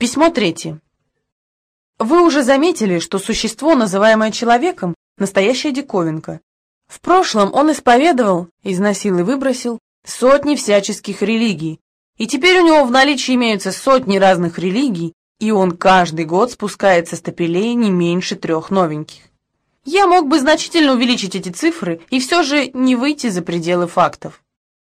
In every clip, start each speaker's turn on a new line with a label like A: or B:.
A: Письмо третье. Вы уже заметили, что существо, называемое человеком, настоящая диковинка. В прошлом он исповедовал, износил и выбросил сотни всяческих религий, и теперь у него в наличии имеются сотни разных религий, и он каждый год спускает со стапелей не меньше трех новеньких. Я мог бы значительно увеличить эти цифры и все же не выйти за пределы фактов.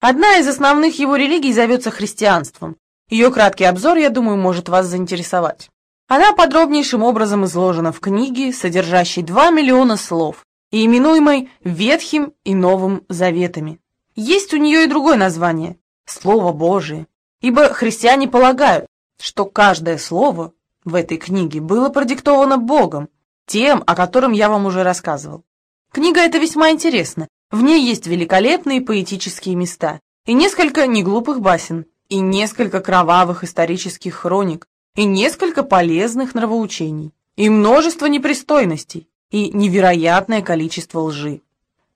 A: Одна из основных его религий зовется христианством. Ее краткий обзор, я думаю, может вас заинтересовать. Она подробнейшим образом изложена в книге, содержащей 2 миллиона слов и именуемой Ветхим и Новым Заветами. Есть у нее и другое название – Слово Божие, ибо христиане полагают, что каждое слово в этой книге было продиктовано Богом, тем, о котором я вам уже рассказывал. Книга эта весьма интересна, в ней есть великолепные поэтические места и несколько неглупых басен, и несколько кровавых исторических хроник, и несколько полезных нравоучений, и множество непристойностей, и невероятное количество лжи.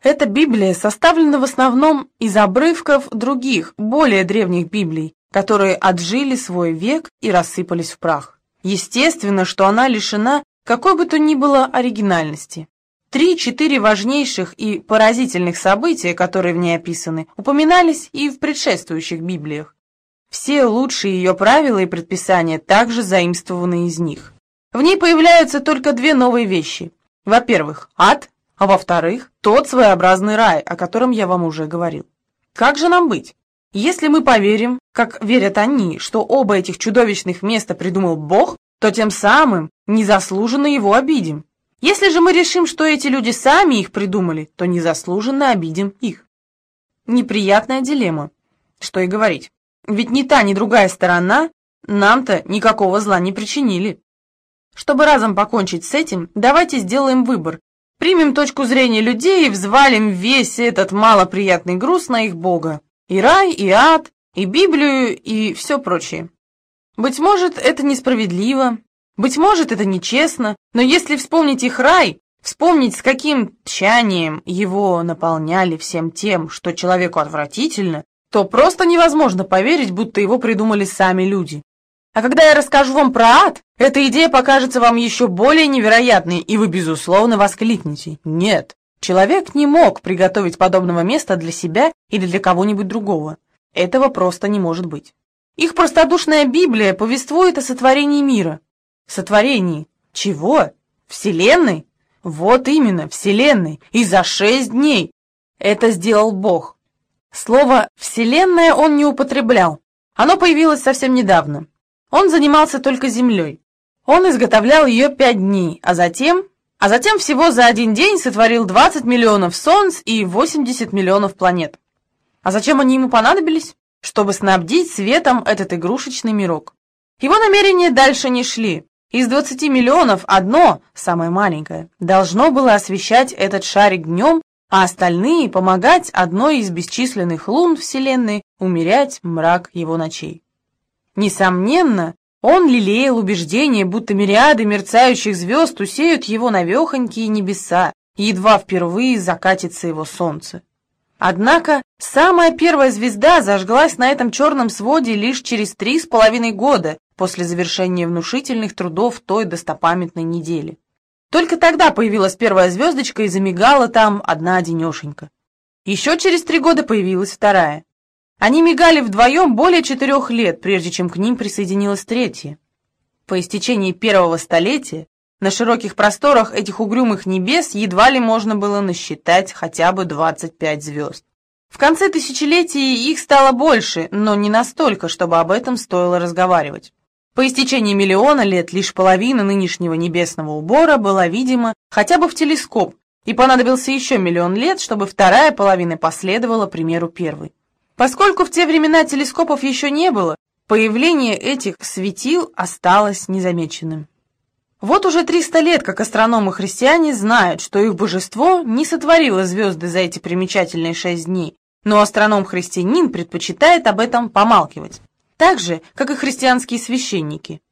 A: Эта Библия составлена в основном из обрывков других, более древних Библий, которые отжили свой век и рассыпались в прах. Естественно, что она лишена какой бы то ни было оригинальности. Три-четыре важнейших и поразительных события, которые в ней описаны, упоминались и в предшествующих Библиях. Все лучшие ее правила и предписания также заимствованы из них. В ней появляются только две новые вещи. Во-первых, ад, а во-вторых, тот своеобразный рай, о котором я вам уже говорил. Как же нам быть? Если мы поверим, как верят они, что оба этих чудовищных места придумал Бог, то тем самым незаслуженно его обидим. Если же мы решим, что эти люди сами их придумали, то незаслуженно обидим их. Неприятная дилемма. Что и говорить. Ведь ни та, ни другая сторона нам-то никакого зла не причинили. Чтобы разом покончить с этим, давайте сделаем выбор. Примем точку зрения людей и взвалим весь этот малоприятный груз на их Бога. И рай, и ад, и Библию, и все прочее. Быть может, это несправедливо, быть может, это нечестно, но если вспомнить их рай, вспомнить, с каким тщанием его наполняли всем тем, что человеку отвратительно, то просто невозможно поверить, будто его придумали сами люди. А когда я расскажу вам про ад, эта идея покажется вам еще более невероятной, и вы, безусловно, воскликнете. Нет, человек не мог приготовить подобного места для себя или для кого-нибудь другого. Этого просто не может быть. Их простодушная Библия повествует о сотворении мира. Сотворении чего? Вселенной? Вот именно, Вселенной. И за шесть дней. Это сделал Бог. Слово «вселенная» он не употреблял. Оно появилось совсем недавно. Он занимался только Землей. Он изготовлял ее пять дней, а затем... А затем всего за один день сотворил 20 миллионов солнц и 80 миллионов планет. А зачем они ему понадобились? чтобы снабдить светом этот игрушечный мирок. Его намерения дальше не шли. Из 20 миллионов одно, самое маленькое, должно было освещать этот шарик днем, а остальные помогать одной из бесчисленных лун Вселенной умерять мрак его ночей. Несомненно, он лелеял убеждение, будто мириады мерцающих звезд усеют его навехонькие небеса, едва впервые закатится его солнце. Однако самая первая звезда зажглась на этом черном своде лишь через три с половиной года после завершения внушительных трудов той достопамятной недели. Только тогда появилась первая звездочка и замигала там одна денешенька. Еще через три года появилась вторая. Они мигали вдвоем более четырех лет, прежде чем к ним присоединилась третья. По истечении первого столетия на широких просторах этих угрюмых небес едва ли можно было насчитать хотя бы 25 звезд. В конце тысячелетия их стало больше, но не настолько, чтобы об этом стоило разговаривать. По истечении миллиона лет лишь половина нынешнего небесного убора была видима хотя бы в телескоп, и понадобился еще миллион лет, чтобы вторая половина последовала примеру первой. Поскольку в те времена телескопов еще не было, появление этих светил осталось незамеченным. Вот уже 300 лет, как астрономы-христиане знают, что их божество не сотворило звезды за эти примечательные шесть дней, но астроном-христианин предпочитает об этом помалкивать, так же, как и христианские священники.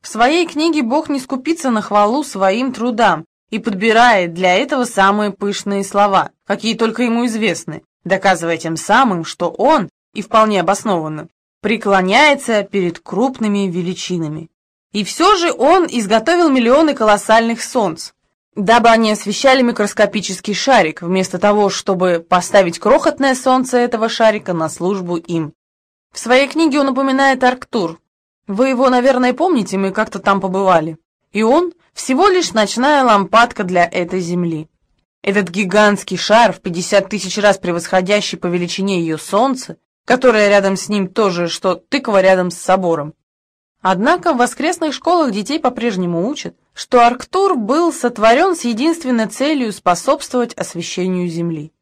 A: В своей книге Бог не скупится на хвалу своим трудам и подбирает для этого самые пышные слова, какие только ему известны, доказывая тем самым, что он, и вполне обоснованно, преклоняется перед крупными величинами. И все же он изготовил миллионы колоссальных солнц, дабы они освещали микроскопический шарик, вместо того, чтобы поставить крохотное солнце этого шарика на службу им. В своей книге он упоминает Арктур. Вы его, наверное, помните, мы как-то там побывали. И он всего лишь ночная лампадка для этой Земли. Этот гигантский шар, в 50 тысяч раз превосходящий по величине ее Солнце, которое рядом с ним тоже, что тыква рядом с собором. Однако в воскресных школах детей по-прежнему учат, что Арктур был сотворен с единственной целью способствовать освещению Земли.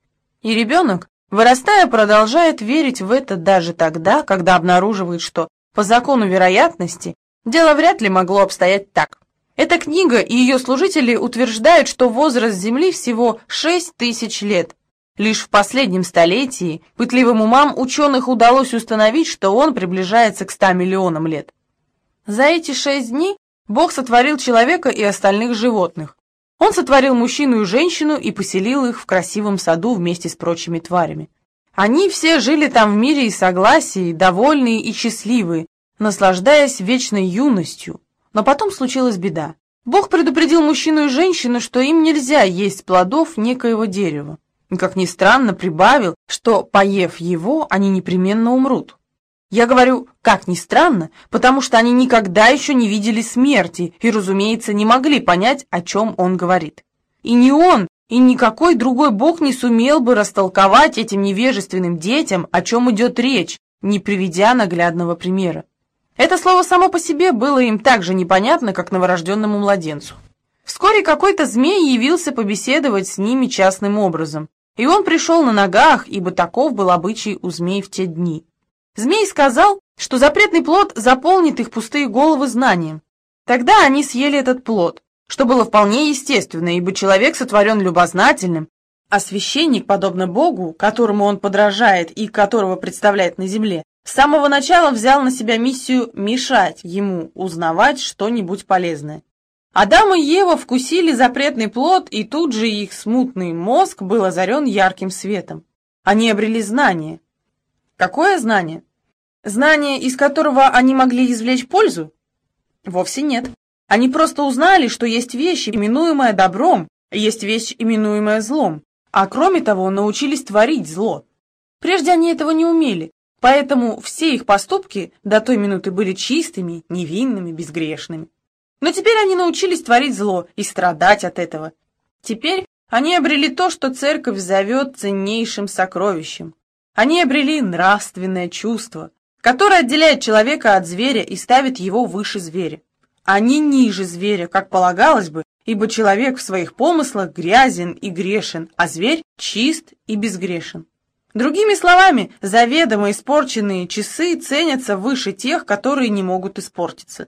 A: И ребенок, вырастая, продолжает верить в это даже тогда, когда обнаруживает, что по закону вероятности дело вряд ли могло обстоять так. Эта книга и ее служители утверждают, что возраст Земли всего 6 тысяч лет. Лишь в последнем столетии пытливым умам ученых удалось установить, что он приближается к 100 миллионам лет. За эти шесть дней Бог сотворил человека и остальных животных. Он сотворил мужчину и женщину и поселил их в красивом саду вместе с прочими тварями. Они все жили там в мире и согласии, довольные и счастливые, наслаждаясь вечной юностью, но потом случилась беда. Бог предупредил мужчину и женщину, что им нельзя есть плодов некоего дерева. И, как ни странно, прибавил, что, поев его, они непременно умрут. Я говорю, как ни странно, потому что они никогда еще не видели смерти и, разумеется, не могли понять, о чем он говорит. И ни он, и никакой другой бог не сумел бы растолковать этим невежественным детям, о чем идет речь, не приведя наглядного примера. Это слово само по себе было им так же непонятно, как новорожденному младенцу. Вскоре какой-то змей явился побеседовать с ними частным образом, и он пришел на ногах, ибо таков был обычай у змей в те дни. Змей сказал, что запретный плод заполнит их пустые головы знанием. Тогда они съели этот плод, что было вполне естественно, ибо человек сотворен любознательным, а священник, подобно Богу, которому он подражает и которого представляет на земле, с самого начала взял на себя миссию мешать ему узнавать что-нибудь полезное. Адам и Ева вкусили запретный плод, и тут же их смутный мозг был озарен ярким светом. Они обрели знание. Какое знание? Знание, из которого они могли извлечь пользу? Вовсе нет. Они просто узнали, что есть вещь, именуемая добром, есть вещь, именуемая злом, а кроме того научились творить зло. Прежде они этого не умели, Поэтому все их поступки до той минуты были чистыми, невинными, безгрешными. Но теперь они научились творить зло и страдать от этого. Теперь они обрели то, что церковь зовет ценнейшим сокровищем. Они обрели нравственное чувство, которое отделяет человека от зверя и ставит его выше зверя. Они ниже зверя, как полагалось бы, ибо человек в своих помыслах грязен и грешен, а зверь чист и безгрешен. Другими словами, заведомо испорченные часы ценятся выше тех, которые не могут испортиться.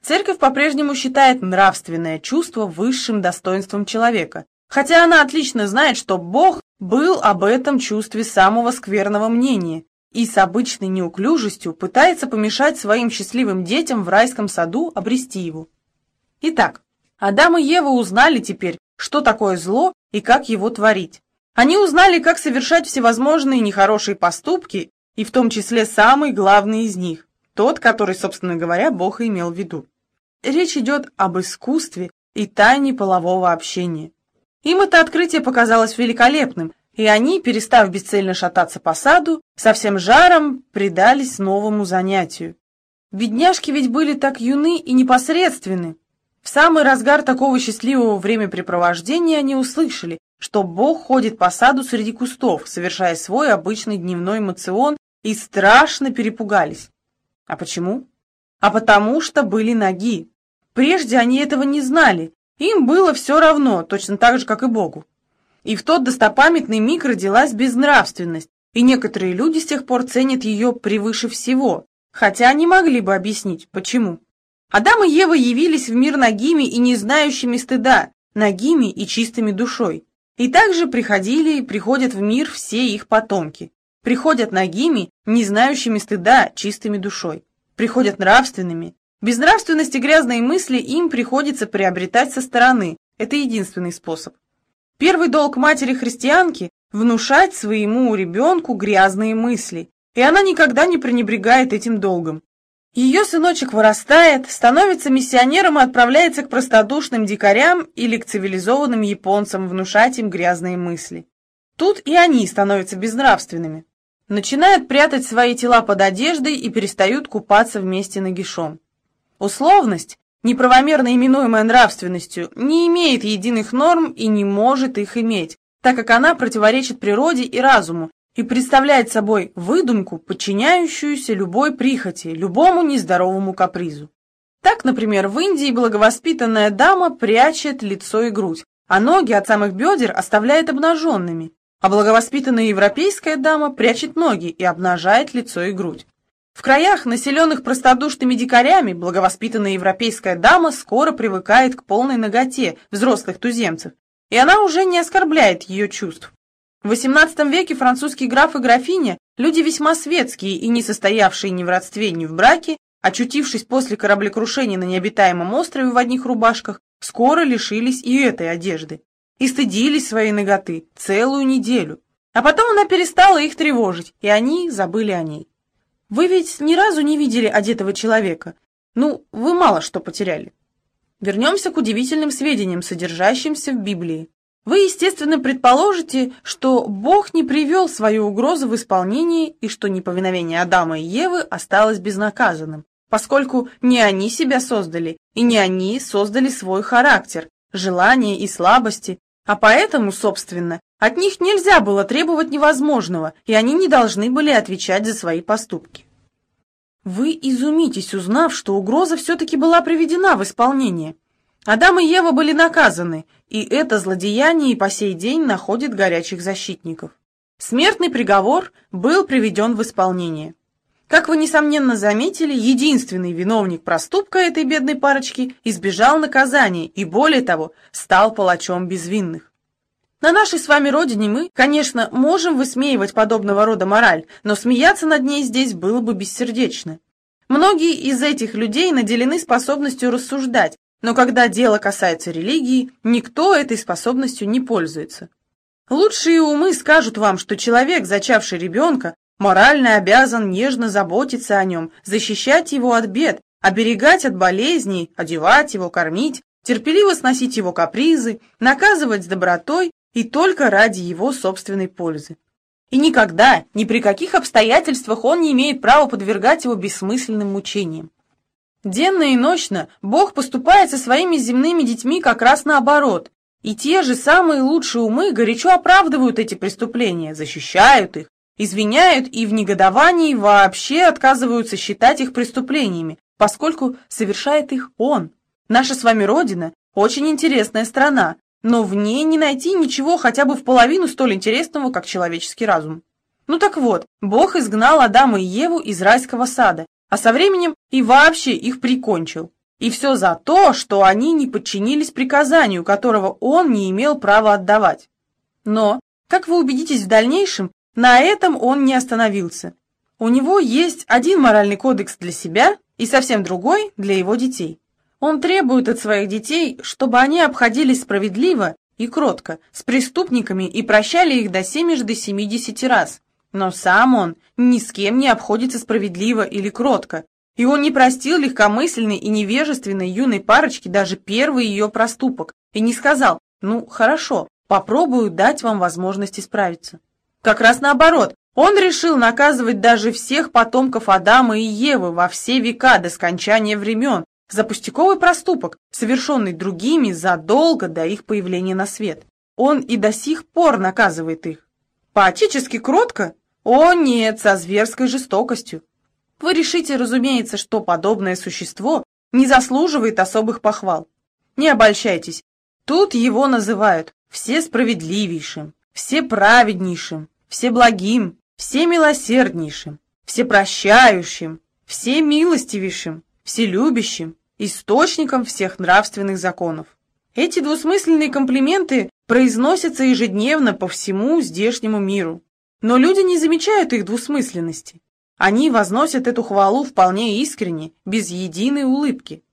A: Церковь по-прежнему считает нравственное чувство высшим достоинством человека, хотя она отлично знает, что Бог был об этом чувстве самого скверного мнения и с обычной неуклюжестью пытается помешать своим счастливым детям в райском саду обрести его. Итак, Адам и Ева узнали теперь, что такое зло и как его творить. Они узнали, как совершать всевозможные нехорошие поступки, и в том числе самый главный из них, тот, который, собственно говоря, Бог имел в виду. Речь идет об искусстве и тайне полового общения. Им это открытие показалось великолепным, и они, перестав бесцельно шататься по саду, со всем жаром предались новому занятию. Бедняжки ведь были так юны и непосредственны. В самый разгар такого счастливого времяпрепровождения они услышали, что Бог ходит по саду среди кустов, совершая свой обычный дневной мацион, и страшно перепугались. А почему? А потому что были ноги. Прежде они этого не знали, им было все равно, точно так же, как и Богу. И в тот достопамятный миг родилась безнравственность, и некоторые люди с тех пор ценят ее превыше всего, хотя они могли бы объяснить, почему. Адам и Ева явились в мир нагими и не знающими стыда, нагими и чистыми душой. И также приходили и приходят в мир все их потомки. Приходят нагими, не знающими стыда, чистыми душой. Приходят нравственными. Без нравственности грязные мысли им приходится приобретать со стороны. Это единственный способ. Первый долг матери-христианки – внушать своему ребенку грязные мысли, и она никогда не пренебрегает этим долгом. Ее сыночек вырастает, становится миссионером и отправляется к простодушным дикарям или к цивилизованным японцам внушать им грязные мысли. Тут и они становятся безнравственными. Начинают прятать свои тела под одеждой и перестают купаться вместе нагишом. Условность, неправомерно именуемая нравственностью, не имеет единых норм и не может их иметь, так как она противоречит природе и разуму и представляет собой выдумку, подчиняющуюся любой прихоти, любому нездоровому капризу. Так, например, в Индии благовоспитанная дама прячет лицо и грудь, а ноги от самых бедер оставляет обнаженными, а благовоспитанная европейская дама прячет ноги и обнажает лицо и грудь. В краях, населенных простодушными дикарями, благовоспитанная европейская дама скоро привыкает к полной ноготе взрослых туземцев, и она уже не оскорбляет ее чувств. В XVIII веке французский граф и графиня, люди весьма светские и не состоявшие ни в родстве, ни в браке, очутившись после кораблекрушения на необитаемом острове в одних рубашках, скоро лишились и этой одежды и стыдились своей ноготы целую неделю. А потом она перестала их тревожить, и они забыли о ней. Вы ведь ни разу не видели одетого человека. Ну, вы мало что потеряли. Вернемся к удивительным сведениям, содержащимся в Библии. Вы, естественно, предположите, что Бог не привел свою угрозу в исполнение и что неповиновение Адама и Евы осталось безнаказанным, поскольку не они себя создали, и не они создали свой характер, желания и слабости, а поэтому, собственно, от них нельзя было требовать невозможного, и они не должны были отвечать за свои поступки. Вы изумитесь, узнав, что угроза все-таки была приведена в исполнение. Адам и Ева были наказаны, и это злодеяние и по сей день находит горячих защитников. Смертный приговор был приведен в исполнение. Как вы, несомненно, заметили, единственный виновник проступка этой бедной парочки избежал наказания и, более того, стал палачом безвинных. На нашей с вами родине мы, конечно, можем высмеивать подобного рода мораль, но смеяться над ней здесь было бы бессердечно. Многие из этих людей наделены способностью рассуждать, но когда дело касается религии, никто этой способностью не пользуется. Лучшие умы скажут вам, что человек, зачавший ребенка, морально обязан нежно заботиться о нем, защищать его от бед, оберегать от болезней, одевать его, кормить, терпеливо сносить его капризы, наказывать с добротой и только ради его собственной пользы. И никогда, ни при каких обстоятельствах он не имеет права подвергать его бессмысленным мучениям. Денно и ночно Бог поступает со своими земными детьми как раз наоборот, и те же самые лучшие умы горячо оправдывают эти преступления, защищают их, извиняют и в негодовании вообще отказываются считать их преступлениями, поскольку совершает их он. Наша с вами Родина – очень интересная страна, но в ней не найти ничего хотя бы в половину столь интересного, как человеческий разум. Ну так вот, Бог изгнал Адама и Еву из райского сада, а со временем и вообще их прикончил. И все за то, что они не подчинились приказанию, которого он не имел права отдавать. Но, как вы убедитесь в дальнейшем, на этом он не остановился. У него есть один моральный кодекс для себя и совсем другой для его детей. Он требует от своих детей, чтобы они обходились справедливо и кротко с преступниками и прощали их до семежды семидесяти раз. Но сам он ни с кем не обходится справедливо или кротко, и он не простил легкомысленной и невежественной юной парочке даже первый ее проступок и не сказал «ну, хорошо, попробую дать вам возможность исправиться». Как раз наоборот, он решил наказывать даже всех потомков Адама и Евы во все века до скончания времен за пустяковый проступок, совершенный другими задолго до их появления на свет. Он и до сих пор наказывает их. По-отечески кротко? О нет, со зверской жестокостью. Вы решите, разумеется, что подобное существо не заслуживает особых похвал. Не обольщайтесь, тут его называют всесправедливейшим всеправеднейшим, всеблагим, всемилосерднейшим, всепрощающим, всемилостивейшим, вселюбящим, источником всех нравственных законов. Эти двусмысленные комплименты произносятся ежедневно по всему здешнему миру. Но люди не замечают их двусмысленности. Они возносят эту хвалу вполне искренне, без единой улыбки.